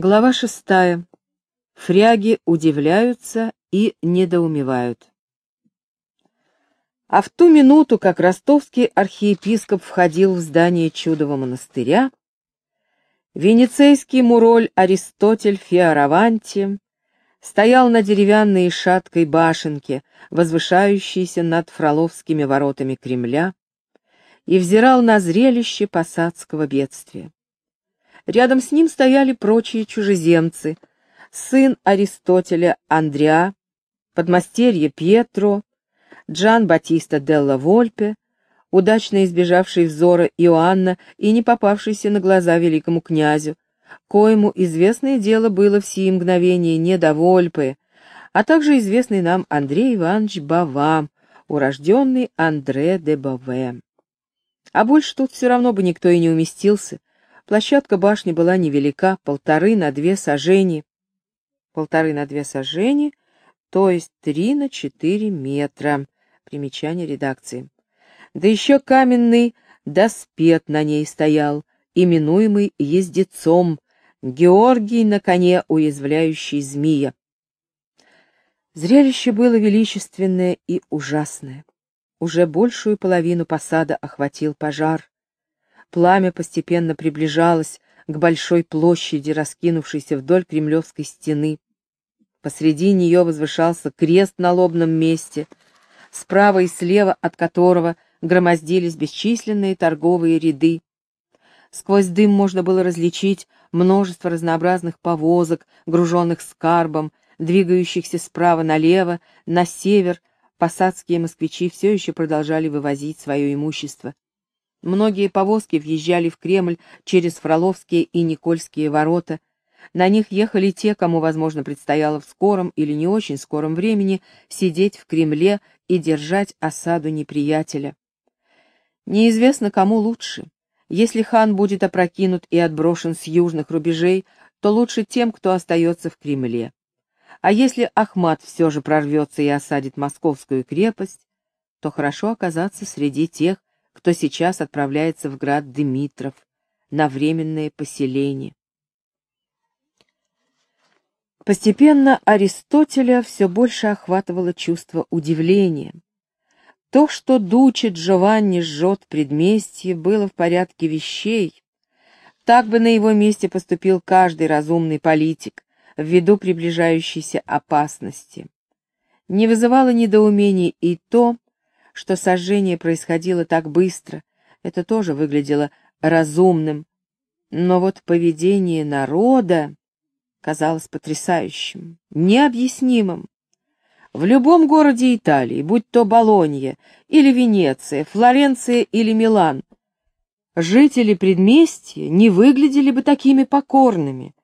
Глава шестая. Фряги удивляются и недоумевают. А в ту минуту, как ростовский архиепископ входил в здание чудового монастыря, венецейский муроль Аристотель Фиараванти стоял на деревянной шаткой башенке, возвышающейся над фроловскими воротами Кремля, и взирал на зрелище посадского бедствия. Рядом с ним стояли прочие чужеземцы, сын Аристотеля Андреа, подмастерье Пьетро, Джан Батиста Делла Вольпе, удачно избежавший взора Иоанна и не попавшийся на глаза великому князю, коему известное дело было в сии мгновения не до Вольпе, а также известный нам Андрей Иванович Бава, урожденный Андре де Баве. А больше тут все равно бы никто и не уместился. Площадка башни была невелика, полторы на две сажени. Полторы на две сажени, то есть три на четыре метра. Примечание редакции. Да еще каменный доспет на ней стоял, именуемый ездецом, Георгий на коне, уязвляющий змея. Зрелище было величественное и ужасное. Уже большую половину посада охватил пожар. Пламя постепенно приближалось к большой площади, раскинувшейся вдоль кремлевской стены. Посреди нее возвышался крест на лобном месте — справа и слева от которого громоздились бесчисленные торговые ряды. Сквозь дым можно было различить множество разнообразных повозок, груженных скарбом, двигающихся справа налево, на север, посадские москвичи все еще продолжали вывозить свое имущество. Многие повозки въезжали в Кремль через Фроловские и Никольские ворота, на них ехали те, кому, возможно, предстояло в скором или не очень скором времени сидеть в Кремле и держать осаду неприятеля. Неизвестно, кому лучше. Если хан будет опрокинут и отброшен с южных рубежей, то лучше тем, кто остается в Кремле. А если Ахмат все же прорвется и осадит московскую крепость, то хорошо оказаться среди тех, кто сейчас отправляется в град Дмитров на временное поселение. Постепенно Аристотеля все больше охватывало чувство удивления. То, что дучит Джованни жжет предместье, было в порядке вещей. Так бы на его месте поступил каждый разумный политик ввиду приближающейся опасности. Не вызывало недоумений и то, что сожжение происходило так быстро, это тоже выглядело разумным. Но вот поведение народа казалось потрясающим, необъяснимым. В любом городе Италии, будь то Болонья или Венеция, Флоренция или Милан, жители предместья не выглядели бы такими покорными.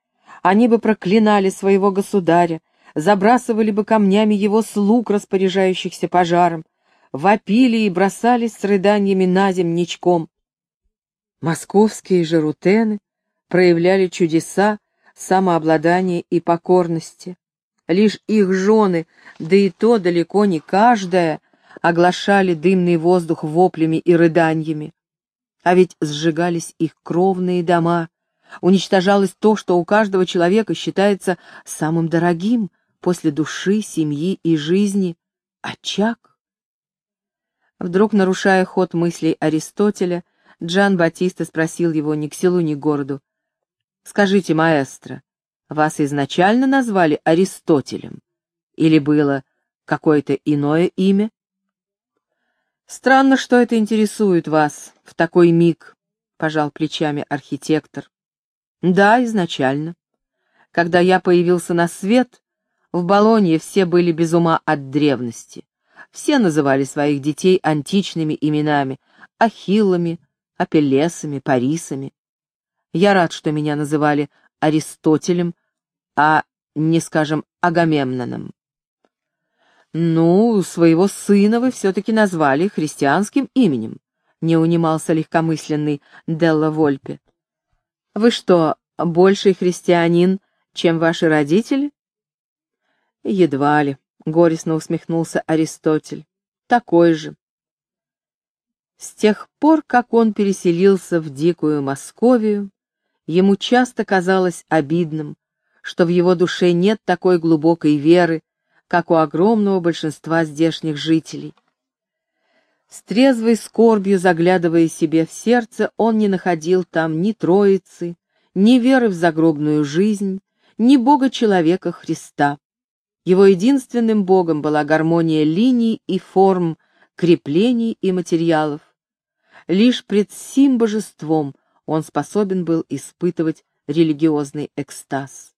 Они бы проклинали своего государя, забрасывали бы камнями его слуг, распоряжающихся пожаром, вопили и бросались с рыданиями на земь ничком. Московские же рутены проявляли чудеса, самообладания и покорности. Лишь их жены, да и то далеко не каждая, оглашали дымный воздух воплями и рыданиями. А ведь сжигались их кровные дома, уничтожалось то, что у каждого человека считается самым дорогим после души, семьи и жизни — очаг. Вдруг, нарушая ход мыслей Аристотеля, Джан Батиста спросил его ни к селу, ни к городу. Скажите, маэстро, вас изначально назвали Аристотелем? Или было какое-то иное имя? Странно, что это интересует вас в такой миг, пожал плечами архитектор. Да, изначально. Когда я появился на свет, в Болонье все были без ума от древности. Все называли своих детей античными именами — Ахиллами, Апеллесами, Парисами. Я рад, что меня называли Аристотелем, а не, скажем, Агамемноном. Ну, своего сына вы все-таки назвали христианским именем, не унимался легкомысленный Делла Вольпе. Вы что, больший христианин, чем ваши родители? Едва ли, горестно усмехнулся Аристотель. Такой же. С тех пор, как он переселился в дикую Московию, Ему часто казалось обидным, что в его душе нет такой глубокой веры, как у огромного большинства здешних жителей. С трезвой скорбью заглядывая себе в сердце, он не находил там ни Троицы, ни веры в загробную жизнь, ни Бога-человека Христа. Его единственным Богом была гармония линий и форм, креплений и материалов. Лишь пред сим божеством он способен был испытывать религиозный экстаз.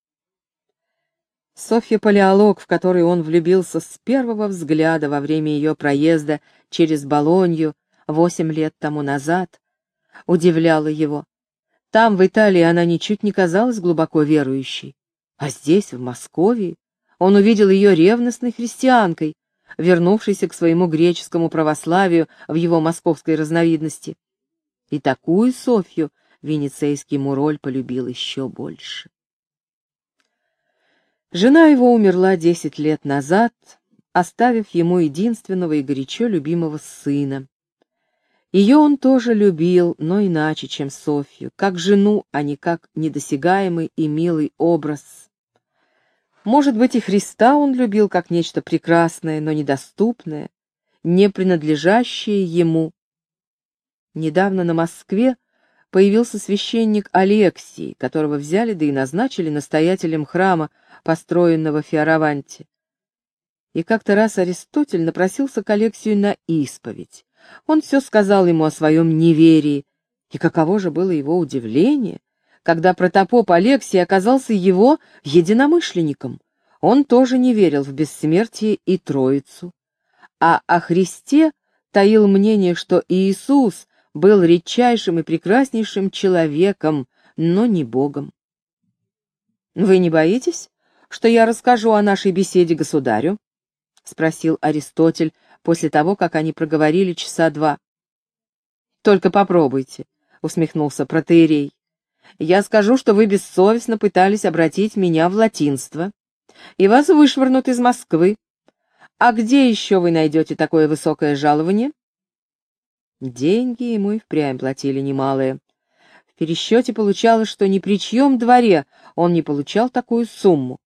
Софья Палеолог, в которой он влюбился с первого взгляда во время ее проезда через Болонью восемь лет тому назад, удивляла его. Там, в Италии, она ничуть не казалась глубоко верующей, а здесь, в Москве, он увидел ее ревностной христианкой, вернувшейся к своему греческому православию в его московской разновидности. И такую Софью венецейский Муроль полюбил еще больше. Жена его умерла десять лет назад, оставив ему единственного и горячо любимого сына. Ее он тоже любил, но иначе, чем Софью, как жену, а не как недосягаемый и милый образ. Может быть, и Христа он любил как нечто прекрасное, но недоступное, не принадлежащее ему. Недавно на Москве появился священник Алексий, которого взяли да и назначили настоятелем храма, построенного в Фиараванте. И как-то раз Аристотель напросился к Алексию на исповедь. Он все сказал ему о своем неверии, и каково же было его удивление, когда протопоп Алексий оказался его единомышленником. Он тоже не верил в бессмертие и Троицу. А о Христе таил мнение, что Иисус был редчайшим и прекраснейшим человеком, но не Богом. «Вы не боитесь, что я расскажу о нашей беседе государю?» — спросил Аристотель после того, как они проговорили часа два. «Только попробуйте», — усмехнулся протеерей. «Я скажу, что вы бессовестно пытались обратить меня в латинство, и вас вышвырнут из Москвы. А где еще вы найдете такое высокое жалование?» Деньги ему и впрямь платили немалые. В пересчете получалось, что ни при чьем дворе он не получал такую сумму.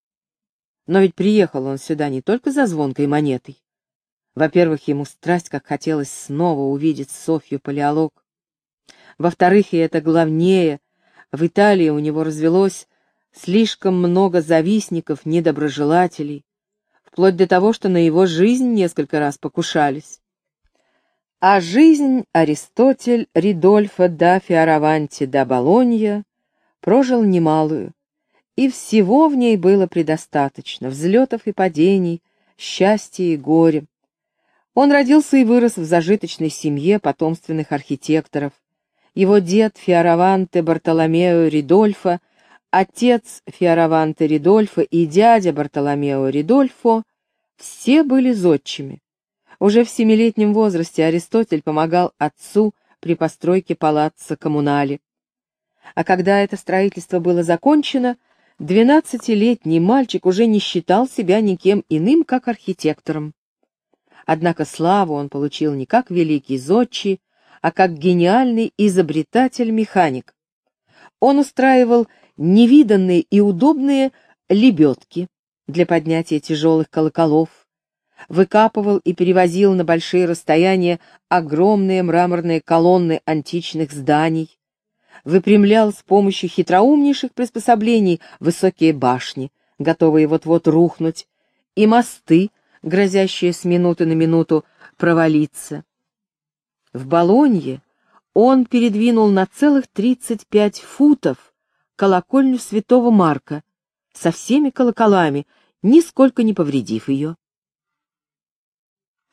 Но ведь приехал он сюда не только за звонкой монетой. Во-первых, ему страсть как хотелось снова увидеть Софью Палеолог. Во-вторых, и это главнее, в Италии у него развелось слишком много завистников, недоброжелателей, вплоть до того, что на его жизнь несколько раз покушались. А жизнь Аристотель Ридольфа да Фиараванти да Болонья прожил немалую, и всего в ней было предостаточно, взлетов и падений, счастья и горя. Он родился и вырос в зажиточной семье потомственных архитекторов. Его дед Фиараванте Бартоломео Ридольфо, отец Фиараванте Ридольфо и дядя Бартоломео Ридольфо все были зодчими. Уже в семилетнем возрасте Аристотель помогал отцу при постройке палаца коммунали. А когда это строительство было закончено, двенадцатилетний мальчик уже не считал себя никем иным, как архитектором. Однако славу он получил не как великий зодчий, а как гениальный изобретатель-механик. Он устраивал невиданные и удобные лебедки для поднятия тяжелых колоколов, выкапывал и перевозил на большие расстояния огромные мраморные колонны античных зданий, выпрямлял с помощью хитроумнейших приспособлений высокие башни, готовые вот-вот рухнуть, и мосты, грозящие с минуты на минуту провалиться. В Болонье он передвинул на целых 35 футов колокольню святого Марка со всеми колоколами, нисколько не повредив ее.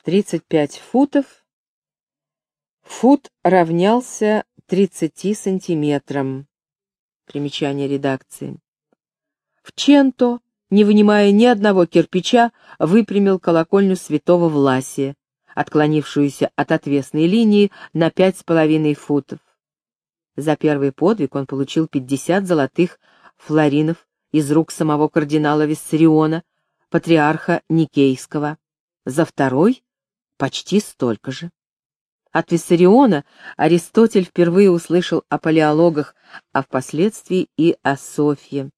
35 футов. Фут равнялся 30 сантиметрам. Примечание редакции. В Ченто, не вынимая ни одного кирпича, выпрямил колокольню святого Власия, отклонившуюся от отвесной линии на пять с половиной футов. За первый подвиг он получил 50 золотых флоринов из рук самого кардинала Виссариона, патриарха Никейского. За второй почти столько же. От Виссариона Аристотель впервые услышал о палеологах, а впоследствии и о Софье.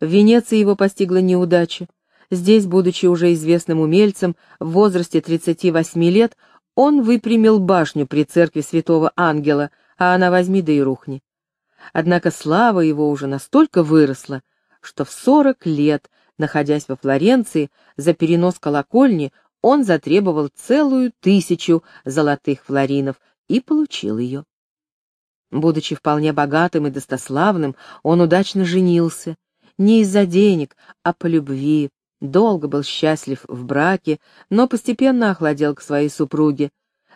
В Венеции его постигла неудача. Здесь, будучи уже известным умельцем, в возрасте 38 лет, он выпрямил башню при церкви святого ангела, а она возьми да и рухни. Однако слава его уже настолько выросла, что в 40 лет, находясь во Флоренции, за перенос колокольни он затребовал целую тысячу золотых флоринов и получил ее. Будучи вполне богатым и достославным, он удачно женился, не из-за денег, а по любви, долго был счастлив в браке, но постепенно охладел к своей супруге,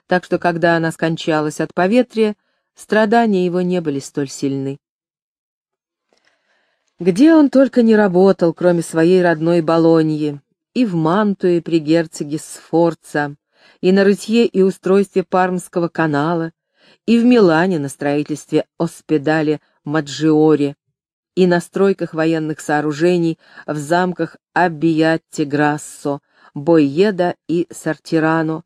так что когда она скончалась от поветрия, страдания его не были столь сильны. Где он только не работал, кроме своей родной Болоньи, и в Мантуе при герцоге Сфорца, и на рытье и устройстве Пармского канала, и в Милане на строительстве Оспедале Маджиоре, и на стройках военных сооружений в замках Аббиятти-Грассо, Бойеда и Сартирано,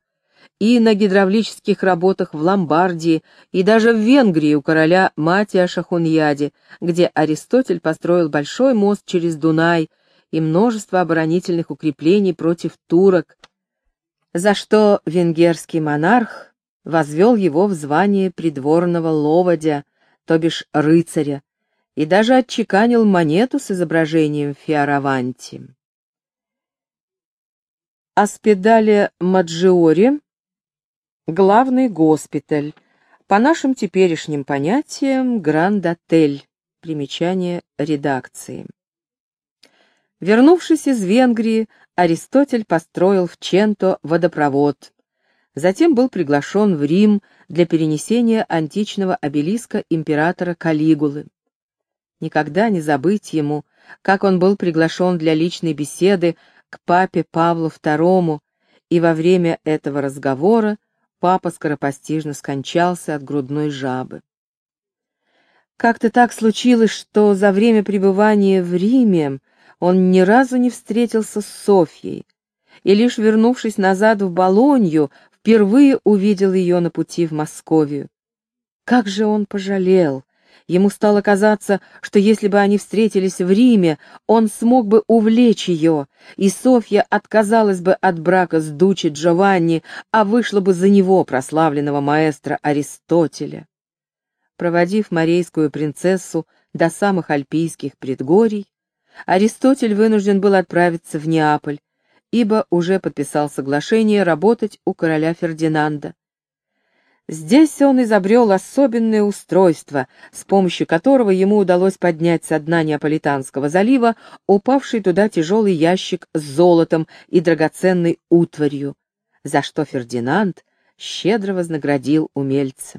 и на гидравлических работах в Ломбардии, и даже в Венгрии у короля Матия Шахуньяди, где Аристотель построил большой мост через Дунай и множество оборонительных укреплений против турок, за что венгерский монарх возвел его в звание придворного ловодя, то бишь рыцаря, и даже отчеканил монету с изображением Фиараванти. Аспедале Маджиоре — главный госпиталь, по нашим теперешним понятиям Гранд-отель, примечание редакции. Вернувшись из Венгрии, Аристотель построил в Ченто водопровод, затем был приглашен в Рим для перенесения античного обелиска императора Калигулы. Никогда не забыть ему, как он был приглашен для личной беседы к папе Павлу II, и во время этого разговора папа скоропостижно скончался от грудной жабы. Как-то так случилось, что за время пребывания в Риме он ни разу не встретился с Софьей, и лишь вернувшись назад в Болонью, впервые увидел ее на пути в Московию. Как же он пожалел! Ему стало казаться, что если бы они встретились в Риме, он смог бы увлечь ее, и Софья отказалась бы от брака с Дучи Джованни, а вышла бы за него, прославленного маэстро Аристотеля. Проводив морейскую принцессу до самых альпийских предгорий, Аристотель вынужден был отправиться в Неаполь, ибо уже подписал соглашение работать у короля Фердинанда. Здесь он изобрел особенное устройство, с помощью которого ему удалось поднять со дна Неаполитанского залива упавший туда тяжелый ящик с золотом и драгоценной утварью, за что Фердинанд щедро вознаградил умельца.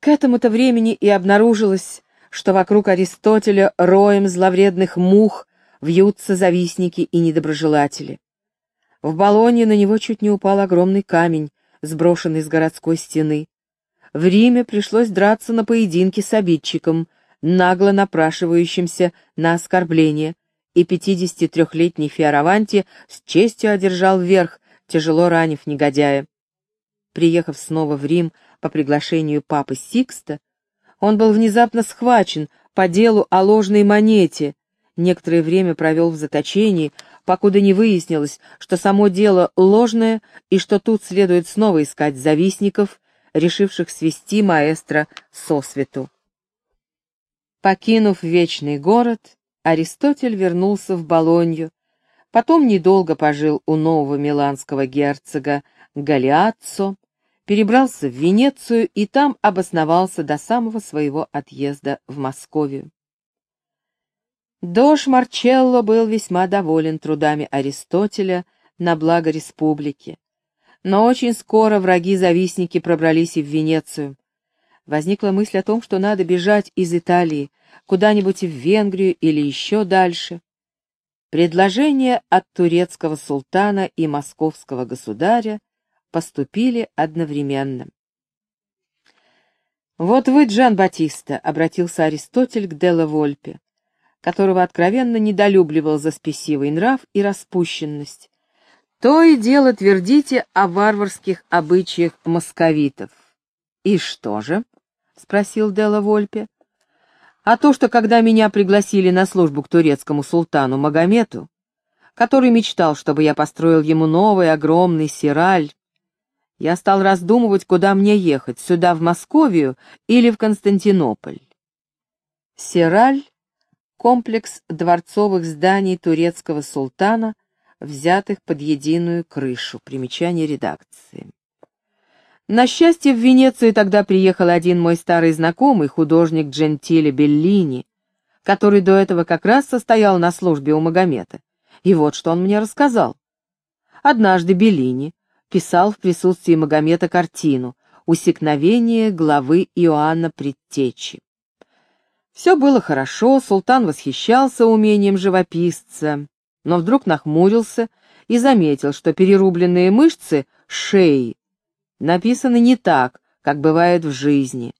К этому-то времени и обнаружилось, что вокруг Аристотеля роем зловредных мух вьются завистники и недоброжелатели. В Болонье на него чуть не упал огромный камень, сброшенный с городской стены. В Риме пришлось драться на поединке с обидчиком, нагло напрашивающимся на оскорбление, и 53-летний Фиараванти с честью одержал верх, тяжело ранив негодяя. Приехав снова в Рим по приглашению папы Сикста, он был внезапно схвачен по делу о ложной монете, некоторое время провел в заточении, покуда не выяснилось, что само дело ложное и что тут следует снова искать завистников, решивших свести маэстро сосвету. Покинув вечный город, Аристотель вернулся в Болонью, потом недолго пожил у нового миланского герцога Галиаццо, перебрался в Венецию и там обосновался до самого своего отъезда в Московию. Дош Марчелло был весьма доволен трудами Аристотеля на благо республики. Но очень скоро враги-завистники пробрались и в Венецию. Возникла мысль о том, что надо бежать из Италии, куда-нибудь в Венгрию или еще дальше. Предложения от турецкого султана и московского государя поступили одновременно. «Вот вы, Джан Батиста», — обратился Аристотель к Делла Вольпе которого откровенно недолюбливал за спесивый нрав и распущенность. То и дело твердите о варварских обычаях московитов. «И что же?» — спросил Делла Вольпе. А то, что когда меня пригласили на службу к турецкому султану Магомету, который мечтал, чтобы я построил ему новый огромный сираль, я стал раздумывать, куда мне ехать, сюда, в Московию или в Константинополь. Сираль — комплекс дворцовых зданий турецкого султана, взятых под единую крышу. Примечание редакции. На счастье, в Венецию тогда приехал один мой старый знакомый, художник Джентиле Беллини, который до этого как раз состоял на службе у Магомета. И вот что он мне рассказал. Однажды Беллини писал в присутствии Магомета картину «Усекновение главы Иоанна Предтечи». Все было хорошо, султан восхищался умением живописца, но вдруг нахмурился и заметил, что перерубленные мышцы шеи написаны не так, как бывает в жизни.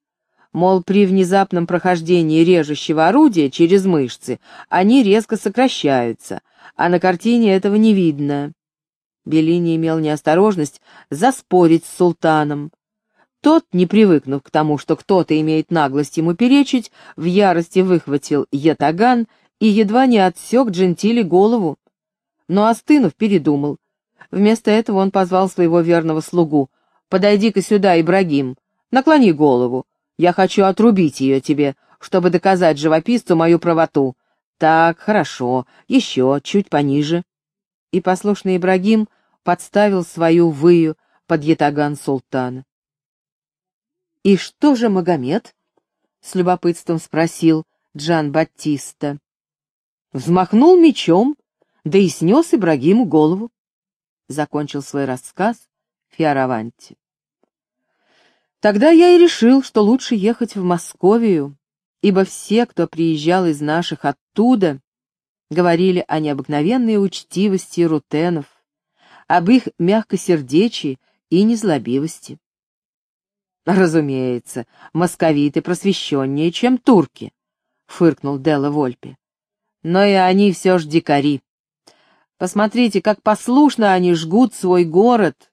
Мол, при внезапном прохождении режущего орудия через мышцы они резко сокращаются, а на картине этого не видно. Беллини имел неосторожность заспорить с султаном. Тот, не привыкнув к тому, что кто-то имеет наглость ему перечить, в ярости выхватил ятаган и едва не отсек Джентили голову. Но, остынув, передумал. Вместо этого он позвал своего верного слугу — Подойди-ка сюда, Ибрагим, наклони голову. Я хочу отрубить ее тебе, чтобы доказать живописцу мою правоту. Так, хорошо, еще, чуть пониже. И послушный Ибрагим подставил свою выю под ятаган султана. «И что же Магомед?» — с любопытством спросил Джан Баттиста. Взмахнул мечом, да и снес Ибрагиму голову. Закончил свой рассказ Фиараванти. Тогда я и решил, что лучше ехать в Московию, ибо все, кто приезжал из наших оттуда, говорили о необыкновенной учтивости рутенов, об их мягкосердечии и незлобивости. «Разумеется, московиты просвещеннее, чем турки», — фыркнул Делла Вольпе. «Но и они все ж дикари. Посмотрите, как послушно они жгут свой город,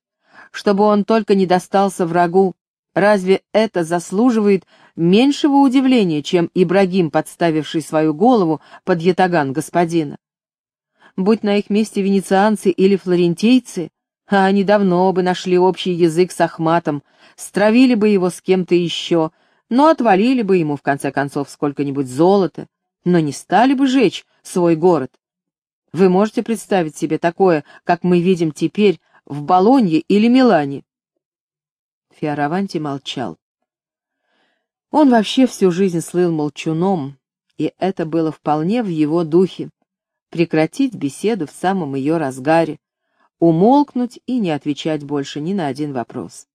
чтобы он только не достался врагу. Разве это заслуживает меньшего удивления, чем Ибрагим, подставивший свою голову под ятаган господина? Будь на их месте венецианцы или флорентийцы, а они давно бы нашли общий язык с Ахматом, стравили бы его с кем-то еще, но отвалили бы ему, в конце концов, сколько-нибудь золота, но не стали бы жечь свой город. Вы можете представить себе такое, как мы видим теперь в Болонье или Милане? Фиараванти молчал. Он вообще всю жизнь слыл молчуном, и это было вполне в его духе — прекратить беседу в самом ее разгаре, умолкнуть и не отвечать больше ни на один вопрос.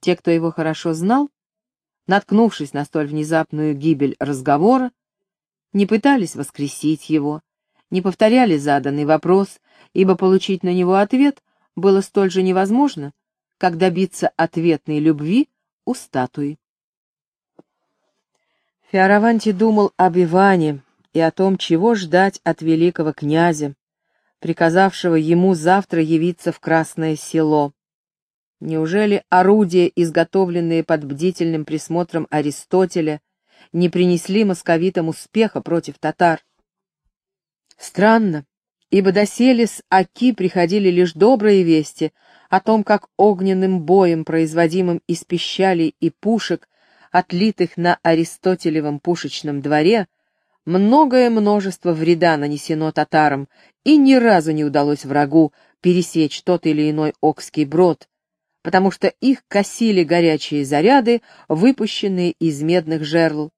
Те, кто его хорошо знал, наткнувшись на столь внезапную гибель разговора, не пытались воскресить его, не повторяли заданный вопрос, ибо получить на него ответ было столь же невозможно, как добиться ответной любви у статуи. Фиараванти думал об Иване и о том, чего ждать от великого князя, приказавшего ему завтра явиться в Красное Село. Неужели орудия, изготовленные под бдительным присмотром Аристотеля, не принесли московитам успеха против татар? Странно, ибо доселе с Аки приходили лишь добрые вести о том, как огненным боем, производимым из пищалей и пушек, отлитых на Аристотелевом пушечном дворе, многое множество вреда нанесено татарам, и ни разу не удалось врагу пересечь тот или иной Окский брод, потому что их косили горячие заряды, выпущенные из медных жерл.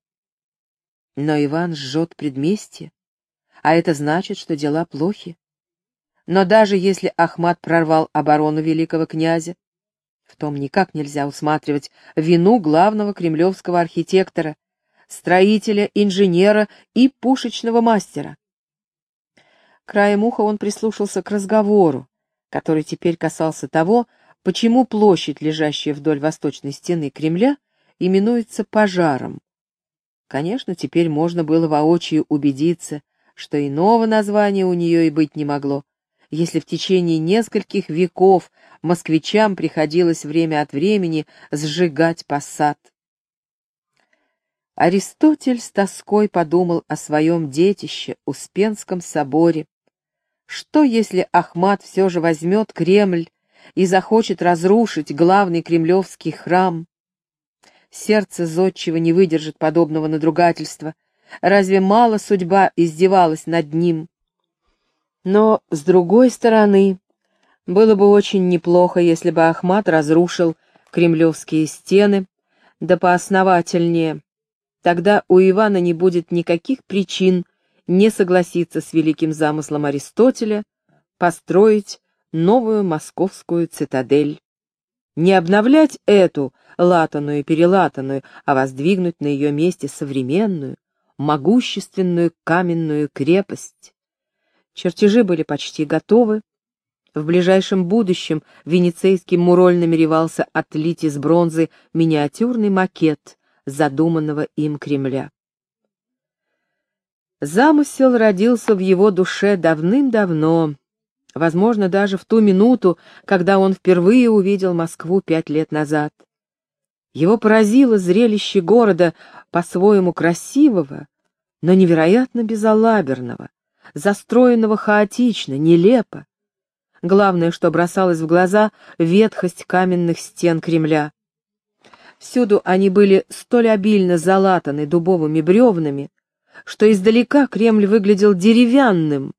Но Иван жжет предместье, а это значит, что дела плохи. Но даже если Ахмат прорвал оборону великого князя, в том никак нельзя усматривать вину главного кремлевского архитектора, строителя, инженера и пушечного мастера. Краем уха он прислушался к разговору, который теперь касался того, почему площадь, лежащая вдоль восточной стены Кремля, именуется пожаром. Конечно, теперь можно было воочию убедиться, что иного названия у нее и быть не могло, если в течение нескольких веков москвичам приходилось время от времени сжигать посад. Аристотель с тоской подумал о своем детище, Успенском соборе. Что, если Ахмат все же возьмет Кремль и захочет разрушить главный кремлевский храм? Сердце зодчего не выдержит подобного надругательства. Разве мало судьба издевалась над ним? Но, с другой стороны, было бы очень неплохо, если бы Ахмат разрушил кремлевские стены, да поосновательнее. Тогда у Ивана не будет никаких причин не согласиться с великим замыслом Аристотеля построить новую московскую цитадель. Не обновлять эту, латаную и перелатанную, а воздвигнуть на ее месте современную, могущественную каменную крепость. Чертежи были почти готовы. В ближайшем будущем венецейский Муроль намеревался отлить из бронзы миниатюрный макет задуманного им Кремля. Замысел родился в его душе давным-давно, возможно, даже в ту минуту, когда он впервые увидел Москву пять лет назад. Его поразило зрелище города по-своему красивого, но невероятно безалаберного, застроенного хаотично, нелепо. Главное, что бросалось в глаза — ветхость каменных стен Кремля. Всюду они были столь обильно залатаны дубовыми бревнами, что издалека Кремль выглядел деревянным,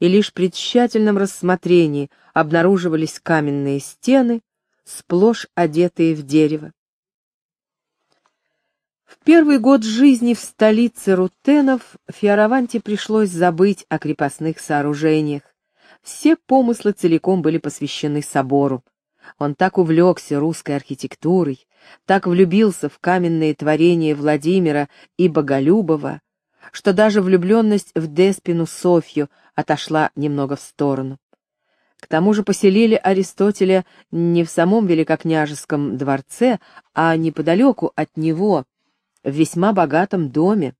и лишь при тщательном рассмотрении обнаруживались каменные стены, сплошь одетые в дерево. В первый год жизни в столице Рутенов Фиараванте пришлось забыть о крепостных сооружениях. Все помыслы целиком были посвящены собору. Он так увлекся русской архитектурой, так влюбился в каменные творения Владимира и Боголюбова, что даже влюбленность в Деспину Софью отошла немного в сторону. К тому же поселили Аристотеля не в самом великокняжеском дворце, а неподалеку от него, в весьма богатом доме.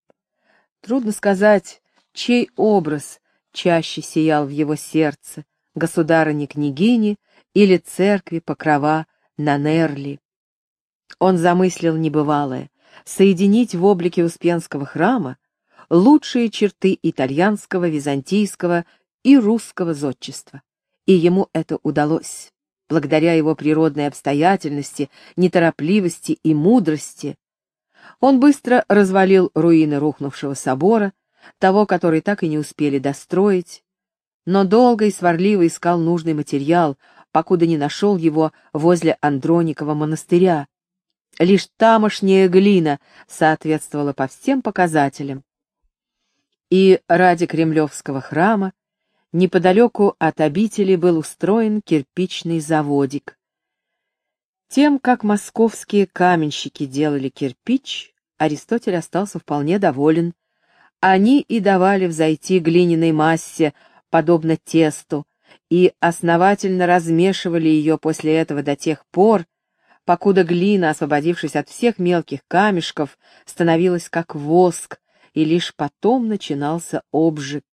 Трудно сказать, чей образ чаще сиял в его сердце, государыни-княгини или церкви покрова на Нерли. Он замыслил небывалое — соединить в облике Успенского храма лучшие черты итальянского, византийского и русского зодчества. И ему это удалось. Благодаря его природной обстоятельности, неторопливости и мудрости, он быстро развалил руины рухнувшего собора, того, который так и не успели достроить, но долго и сварливо искал нужный материал, покуда не нашел его возле Андроникова монастыря. Лишь тамошняя глина соответствовала по всем показателям, и ради Кремлевского храма неподалеку от обители был устроен кирпичный заводик. Тем, как московские каменщики делали кирпич, Аристотель остался вполне доволен. Они и давали взойти глиняной массе, подобно тесту, и основательно размешивали ее после этого до тех пор, покуда глина, освободившись от всех мелких камешков, становилась как воск, и лишь потом начинался обжиг.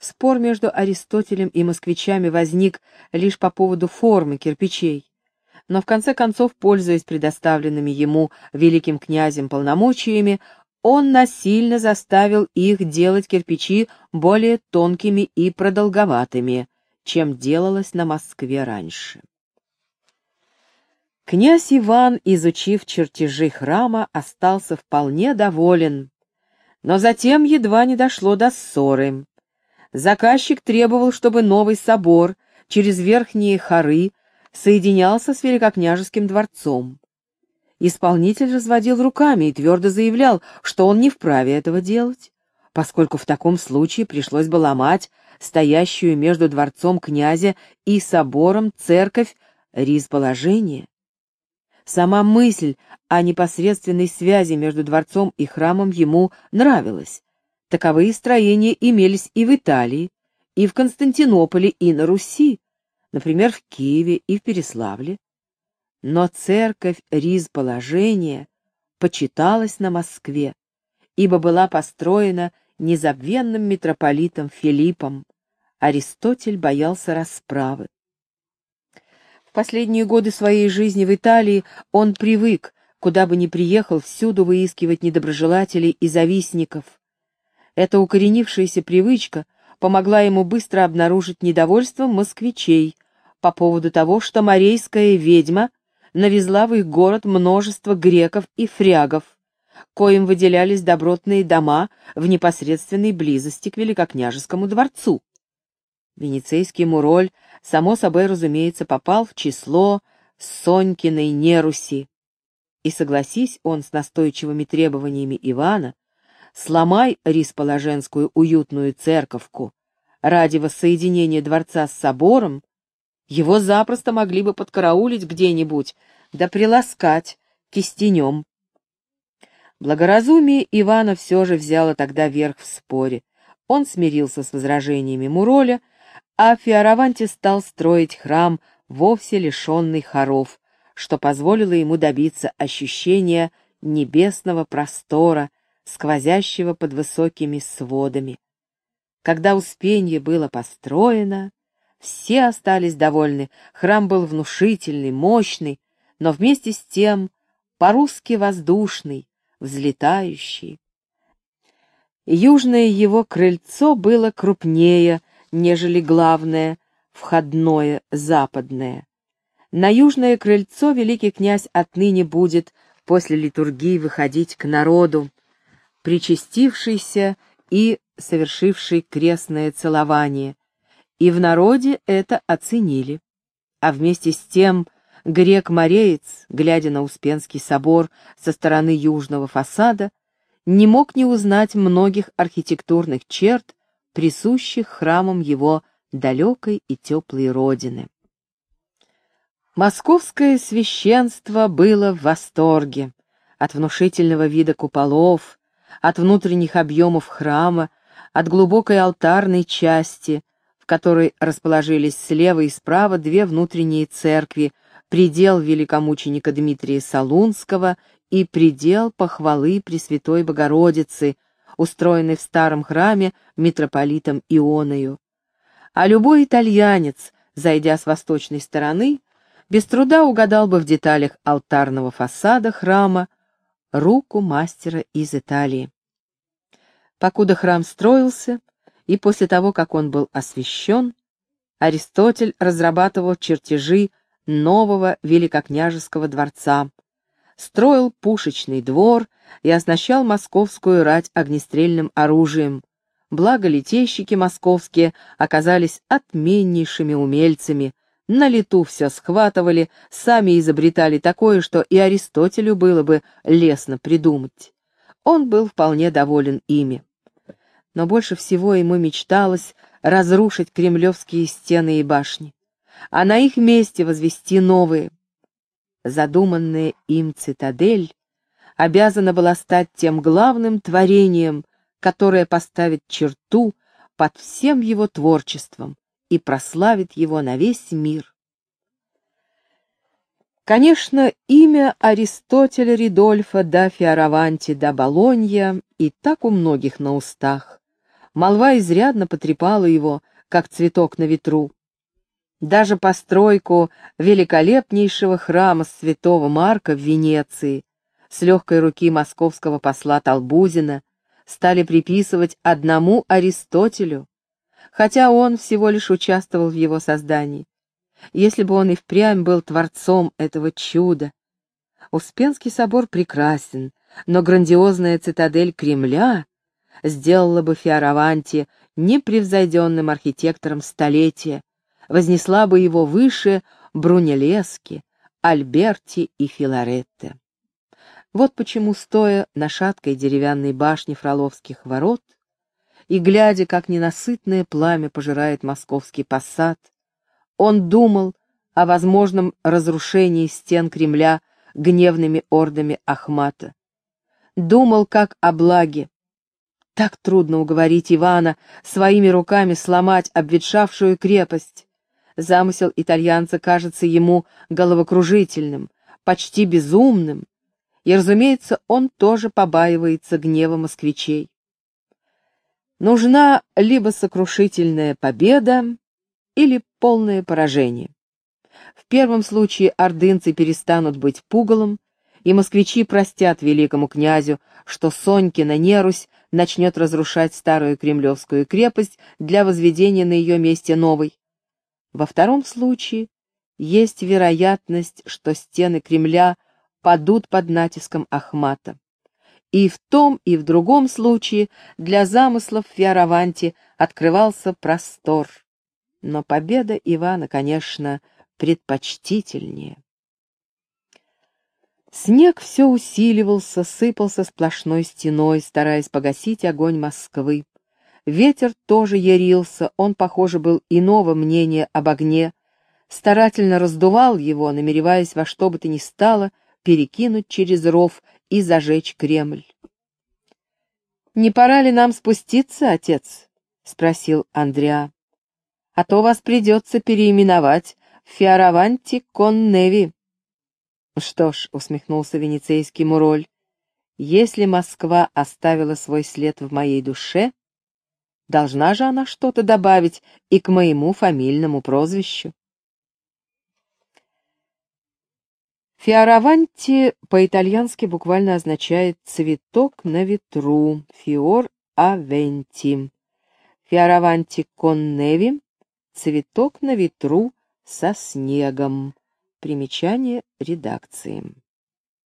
Спор между Аристотелем и москвичами возник лишь по поводу формы кирпичей, но в конце концов, пользуясь предоставленными ему великим князем полномочиями, он насильно заставил их делать кирпичи более тонкими и продолговатыми, чем делалось на Москве раньше. Князь Иван, изучив чертежи храма, остался вполне доволен, но затем едва не дошло до ссоры. Заказчик требовал, чтобы новый собор через верхние хоры соединялся с Великокняжеским дворцом. Исполнитель разводил руками и твердо заявлял, что он не вправе этого делать, поскольку в таком случае пришлось бы ломать стоящую между дворцом князя и собором церковь ризположения. Сама мысль о непосредственной связи между дворцом и храмом ему нравилась. Таковые строения имелись и в Италии, и в Константинополе, и на Руси, например, в Киеве и в Переславле. Но церковь Риз-положения почиталась на Москве, ибо была построена незабвенным митрополитом Филиппом. Аристотель боялся расправы последние годы своей жизни в Италии он привык куда бы ни приехал, всюду выискивать недоброжелателей и завистников. Эта укоренившаяся привычка помогла ему быстро обнаружить недовольство москвичей по поводу того, что морейская ведьма навезла в их город множество греков и фрягов, коим выделялись добротные дома в непосредственной близости к Великокняжескому дворцу. Венецейский Муроль, само собой разумеется, попал в число Сонькиной неруси. И согласись он с настойчивыми требованиями Ивана, сломай Рисположенскую уютную церковку ради воссоединения дворца с собором, его запросто могли бы подкараулить где-нибудь, да приласкать кистенем. Благоразумие Ивана все же взяло тогда верх в споре. Он смирился с возражениями Муроля, а Фиараванти стал строить храм, вовсе лишенный хоров, что позволило ему добиться ощущения небесного простора, сквозящего под высокими сводами. Когда Успенье было построено, все остались довольны, храм был внушительный, мощный, но вместе с тем по-русски воздушный, взлетающий. Южное его крыльцо было крупнее, нежели главное, входное, западное. На южное крыльцо великий князь отныне будет после литургии выходить к народу, причастившийся и совершивший крестное целование, и в народе это оценили. А вместе с тем грек-мореец, глядя на Успенский собор со стороны южного фасада, не мог не узнать многих архитектурных черт, присущих храмам его далекой и теплой родины. Московское священство было в восторге от внушительного вида куполов, от внутренних объемов храма, от глубокой алтарной части, в которой расположились слева и справа две внутренние церкви, предел великомученика Дмитрия Солунского и предел похвалы Пресвятой Богородицы, устроенный в старом храме митрополитом Ионою. А любой итальянец, зайдя с восточной стороны, без труда угадал бы в деталях алтарного фасада храма руку мастера из Италии. Покуда храм строился, и после того, как он был освящен, Аристотель разрабатывал чертежи нового великокняжеского дворца, строил пушечный двор и оснащал московскую рать огнестрельным оружием, благо летейщики московские оказались отменнейшими умельцами, на лету все схватывали, сами изобретали такое, что и Аристотелю было бы лестно придумать. Он был вполне доволен ими. Но больше всего ему мечталось разрушить кремлевские стены и башни, а на их месте возвести новые. Задуманная им цитадель обязана была стать тем главным творением, которое поставит черту под всем его творчеством и прославит его на весь мир. Конечно, имя Аристотеля Ридольфа да Фиараванти да Болонья и так у многих на устах. Молва изрядно потрепала его, как цветок на ветру. Даже постройку великолепнейшего храма святого Марка в Венеции с легкой руки московского посла Толбузина стали приписывать одному Аристотелю, хотя он всего лишь участвовал в его создании. Если бы он и впрямь был творцом этого чуда. Успенский собор прекрасен, но грандиозная цитадель Кремля сделала бы Фиараванти непревзойденным архитектором столетия, вознесла бы его выше Брунеллески, Альберти и Филаретте. Вот почему, стоя на шаткой деревянной башне Фроловских ворот и глядя, как ненасытное пламя пожирает московский посад, он думал о возможном разрушении стен Кремля гневными ордами Ахмата. Думал, как о благе. Так трудно уговорить Ивана своими руками сломать обветшавшую крепость. Замысел итальянца кажется ему головокружительным, почти безумным, и, разумеется, он тоже побаивается гнева москвичей. Нужна либо сокрушительная победа, или полное поражение. В первом случае ордынцы перестанут быть пугалом, и москвичи простят великому князю, что Сонькина Нерусь начнет разрушать старую кремлевскую крепость для возведения на ее месте новой. Во втором случае есть вероятность, что стены Кремля падут под натиском Ахмата. И в том, и в другом случае для замыслов Фиараванти открывался простор. Но победа Ивана, конечно, предпочтительнее. Снег все усиливался, сыпался сплошной стеной, стараясь погасить огонь Москвы. Ветер тоже ярился, он, похоже, был иного мнения об огне, старательно раздувал его, намереваясь во что бы то ни стало перекинуть через ров и зажечь Кремль. «Не пора ли нам спуститься, отец?» — спросил Андреа. «А то вас придется переименовать в Фиараванти Конневи». «Что ж», — усмехнулся венецейский Муроль, — «если Москва оставила свой след в моей душе, должна же она что-то добавить и к моему фамильному прозвищу». Фиораванти по-итальянски буквально означает «цветок на ветру», «фиор авенти». Фиораванти конневи — «цветок на ветру со снегом». Примечание редакции.